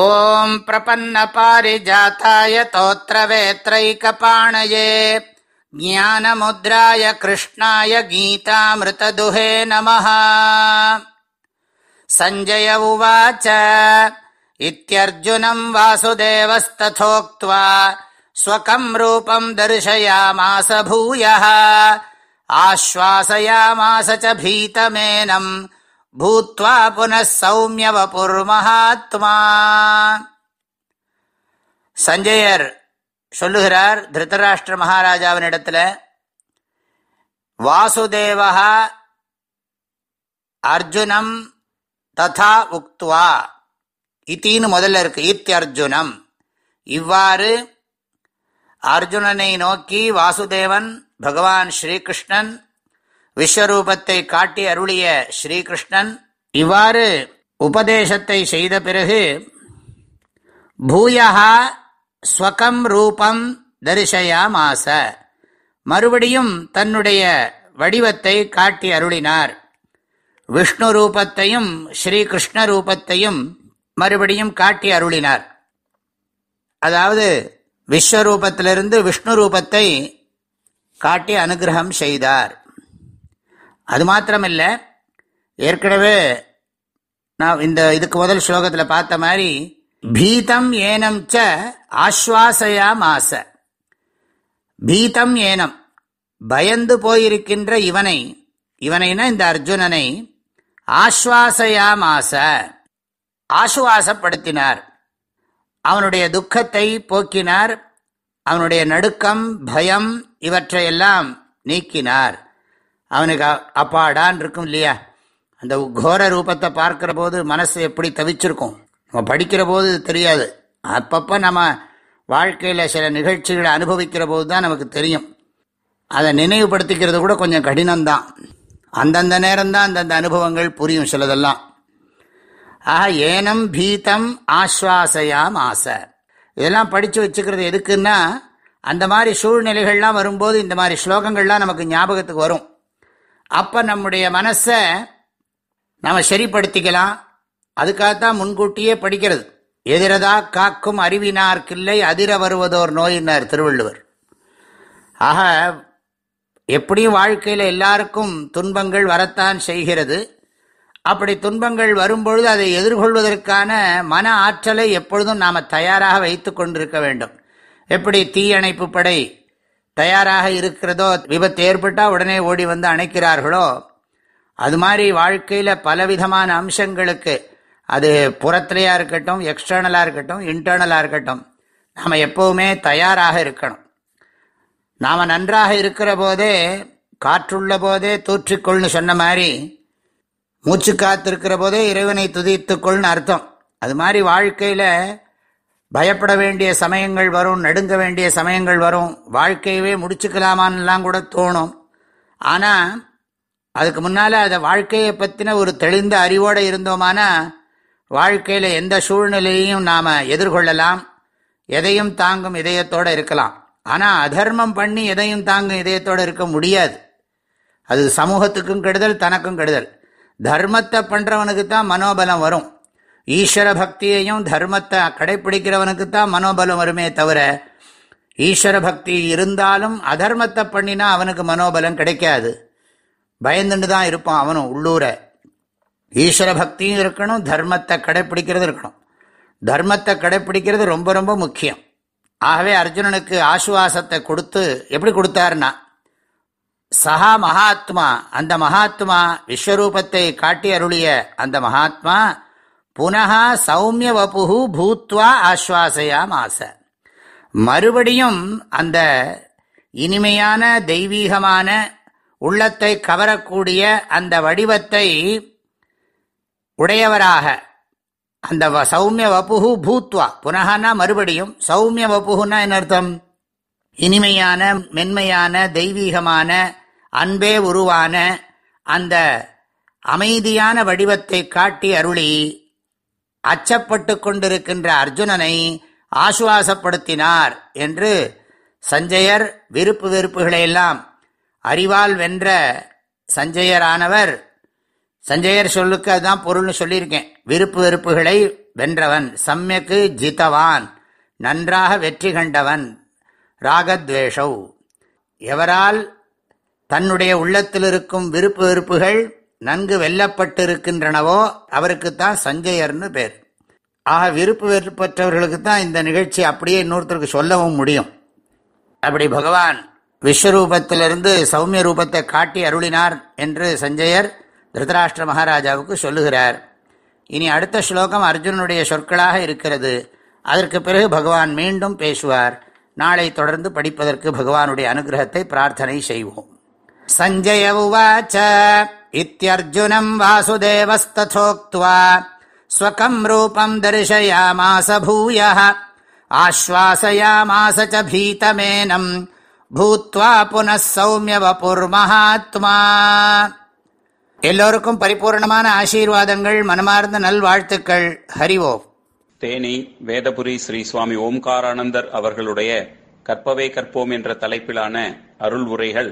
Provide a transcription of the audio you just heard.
ॐ प्रपन्नपारिजाताय तोत्रवेत्रैकपाणये ज्ञानमुद्राय कृष्णाय गीतामृतदुहे नमः सञ्जय उवाच इत्यर्जुनम् वासुदेवस्तथोक्त्वा स्वकम् रूपम् दर्शयामास भूयः आश्वासयामास च भीतमेनम् பூத்வா புனः சௌமியவபுர்மஹாத்மா சஞ்சயர் சொல்லுகிறார் திருத்தராஷ்டிர மகாராஜாவினிடத்தில் வாசுதேவா அர்ஜுனம் ததா உக்துவா இத்தின்னு முதல்ல இருக்கு இத்தியர்ஜுனம் இவ்வாறு அர்ஜுனனை நோக்கி வாசுதேவன் பகவான் ஸ்ரீகிருஷ்ணன் விஸ்வரூபத்தை காட்டி அருளிய ஸ்ரீகிருஷ்ணன் இவ்வாறு உபதேசத்தை செய்த பிறகு பூயா ஸ்வகம் ரூபம் தரிசயாமாச. மறுபடியும் தன்னுடைய வடிவத்தை காட்டி அருளினார். விஷ்ணு ரூபத்தையும் ஸ்ரீகிருஷ்ண ரூபத்தையும் மறுபடியும் காட்டி அருளினார். அதாவது விஸ்வரூபத்திலிருந்து விஷ்ணு ரூபத்தை காட்டி அனுகிரகம் செய்தார். அது மாத்திரமில்லை ஏற்கனவே நான் இந்த இதுக்கு முதல் ஸ்லோகத்தில் பார்த்த மாதிரி பீதம் ஏனம் ச ஆஸ்வாசையா மாச பீதம் ஏனம் பயந்து போயிருக்கின்ற இவனை இவனைனா இந்த அர்ஜுனனை ஆஸ்வாசையா மாச ஆசுவாசப்படுத்தினார் அவனுடைய துக்கத்தை போக்கினார். அவனுடைய நடுக்கம் பயம் இவற்றையெல்லாம் நீக்கினார். அவனுக்கு அப்பாடான் இருக்கும் இல்லையா? அந்த கோர ரூபத்தை பார்க்குற போது மனசு எப்படி தவிச்சிருக்கும்? நம்ம படிக்கிற போது தெரியாது. அப்பப்போ நம்ம வாழ்க்கையில் சில நிகழ்ச்சிகளை அனுபவிக்கிற போது தான் நமக்கு தெரியும். அதை நினைவுபடுத்திக்கிறது கூட கொஞ்சம் கடினம்தான். அந்தந்த நேரம்தான் அந்தந்த அனுபவங்கள் புரியும் சிலதெல்லாம். ஆக ஏனம் பீதம் ஆஸ்வாசையாம் ஆசை. இதெல்லாம் படித்து வச்சுக்கிறது எதுக்குன்னா அந்த மாதிரி சூழ்நிலைகள்லாம் வரும்போது இந்த மாதிரி ஸ்லோகங்கள்லாம் நமக்கு ஞாபகத்துக்கு வரும். அப்போ நம்முடைய மனசை நம்ம சரிப்படுத்திக்கலாம். அதுக்காகத்தான் முன்கூட்டியே படிக்கிறது. எதிரதா காக்கும் அறிவினார்க்கில்லை அதிர வருவதோர் நோயினார் திருவள்ளுவர். ஆக எப்படியும் வாழ்க்கையில் எல்லாருக்கும் துன்பங்கள் வரத்தான் செய்கிறது. அப்படி துன்பங்கள் வரும்பொழுது அதை எதிர்கொள்வதற்கான மன ஆற்றலை எப்பொழுதும் நாம் தயாராக வைத்து கொண்டிருக்க வேண்டும். எப்படி தீயணைப்பு படை தயாராக இருக்கிறதோ விபத்து ஏற்பட்டால் உடனே ஓடி வந்து அணைக்கிறார்களோ? அது மாதிரி வாழ்க்கையில் பலவிதமான அம்சங்களுக்கு அது புறத்திலையாக இருக்கட்டும் எக்ஸ்டர்னலாக இருக்கட்டும் இன்டர்னலாக இருக்கட்டும் நாம் எப்போவுமே தயாராக இருக்கணும். நாம் நன்றாக இருக்கிற போதே காற்றுள்ள போதே தூற்றிக்கொள்னு சொன்ன மாதிரி மூச்சு காத்திருக்கிற போதே இறைவனை துதித்துக்கொள்னு அர்த்தம். அது மாதிரி வாழ்க்கையில் பயப்பட வேண்டிய சமயங்கள் வரும் நடுங்க வேண்டிய சமயங்கள் வரும். வாழ்க்கையவே முடிச்சுக்கலாமான்லாம் கூட தோணும். ஆனால் அதுக்கு முன்னால் அதை வாழ்க்கையை பற்றின ஒரு தெளிந்த அறிவோடு இருந்தோமானா வாழ்க்கையில் எந்த சூழ்நிலையையும் நாம் எதிர்கொள்ளலாம். எதையும் தாங்கும் இதயத்தோடு இருக்கலாம். ஆனால் அதர்மம் பண்ணி எதையும் தாங்கும் இதயத்தோடு இருக்க முடியாது. அது சமூகத்துக்கும் கெடுதல் தனக்கும் கெடுதல். தர்மத்தை பண்ணுறவனுக்கு தான் மனோபலம் வரும். ஈஸ்வர பக்தியையும் தர்மத்தை கடைப்பிடிக்கிறவனுக்கு தான் மனோபலம் வருமே தவிர ஈஸ்வர பக்தி இருந்தாலும் அதர்மத்தை பண்ணினா அவனுக்கு மனோபலம் கிடைக்காது. பயந்துட்டு தான் இருப்பான் அவனும் உள்ளூர. ஈஸ்வர பக்தியும் இருக்கணும் தர்மத்தை கடைப்பிடிக்கிறது இருக்கணும். தர்மத்தை கடைப்பிடிக்கிறது ரொம்ப ரொம்ப முக்கியம். ஆகவே அர்ஜுனனுக்கு ஆசுவாசத்தை கொடுத்து எப்படி கொடுத்தாருன்னா சஹா மகாத்மா அந்த மகாத்மா விஸ்வரூபத்தை காட்டி அருளிய அந்த மகாத்மா புனகா சௌமிய வபுகு பூத்வா ஆஸ்வாசையாம் ஆசை. மறுபடியும் அந்த இனிமையான தெய்வீகமான உள்ளத்தை கவரக்கூடிய அந்த வடிவத்தை உடையவராக அந்த சௌமிய வபுகு பூத்வா புனகனா மறுபடியும் சௌமிய வபுகுன்னா என்ன அர்த்தம்? இனிமையான மென்மையான தெய்வீகமான அன்பே உருவான அந்த அமைதியான வடிவத்தை காட்டி அருளி அச்சப்பட்டு கொண்டிருக்கின்ற அர்ஜுனனை ஆசுவாசப்படுத்தினார் என்று சஞ்சயர் விருப்பு வெறுப்புகளையெல்லாம் அறிவால் வென்ற சஞ்சயரானவர். சஞ்சயர் சொல்லுக்கு அதுதான் பொருள்னு சொல்லியிருக்கேன். விருப்பு வெறுப்புகளை வென்றவன் சம்யக்கு ஜிதவான் நன்றாக வெற்றி கண்டவன் ராகத்வேஷவ் எவரால் தன்னுடைய உள்ளத்தில் இருக்கும் விருப்பு வெறுப்புகள் நன்கு வெல்லப்பட்டிருக்கின்றனவோ அவருக்குத்தான் சஞ்சயர்னு பேர். ஆக விருப்பு வெறுப்பற்றவர்களுக்கு தான் இந்த நிகழ்ச்சி அப்படியே இன்னொருத்தருக்கு சொல்லவும் முடியும். அப்படி பகவான் விஸ்வரூபத்திலிருந்து சௌமிய ரூபத்தை காட்டி அருளினார் என்று சஞ்சயர் திருதராஷ்டிர மகாராஜாவுக்கு சொல்லுகிறார். இனி அடுத்த ஸ்லோகம் அர்ஜுனனுடைய சொற்களாக இருக்கிறது. அதற்கு பிறகு பகவான் மீண்டும் பேசுவார். நாளை தொடர்ந்து படிப்பதற்கு பகவானுடைய அனுகிரகத்தை பிரார்த்தனை செய்வோம். சஞ்சய உவாச்ச இத்தியர்ஜுனம் வாசுதேவஸ்தோக்துவா ஸ்வகம் ரூபம் தரிசயாமாச பூய ஆஸ்வாசயாமாச ச பீதமேனம் பூத்வா புன சௌமியவபுர் மகாத்மா எல்லோருக்கும் பரிபூர்ணமான ஆசீர்வாதங்கள் மனமார்ந்த நல்வாழ்த்துக்கள். ஹரிவோ தேனி வேதபுரி ஸ்ரீ சுவாமி ஓம்காரானந்தர் அவர்களுடைய கற்பவே கற்போம் என்ற தலைப்பிலான அருள் உரைகள்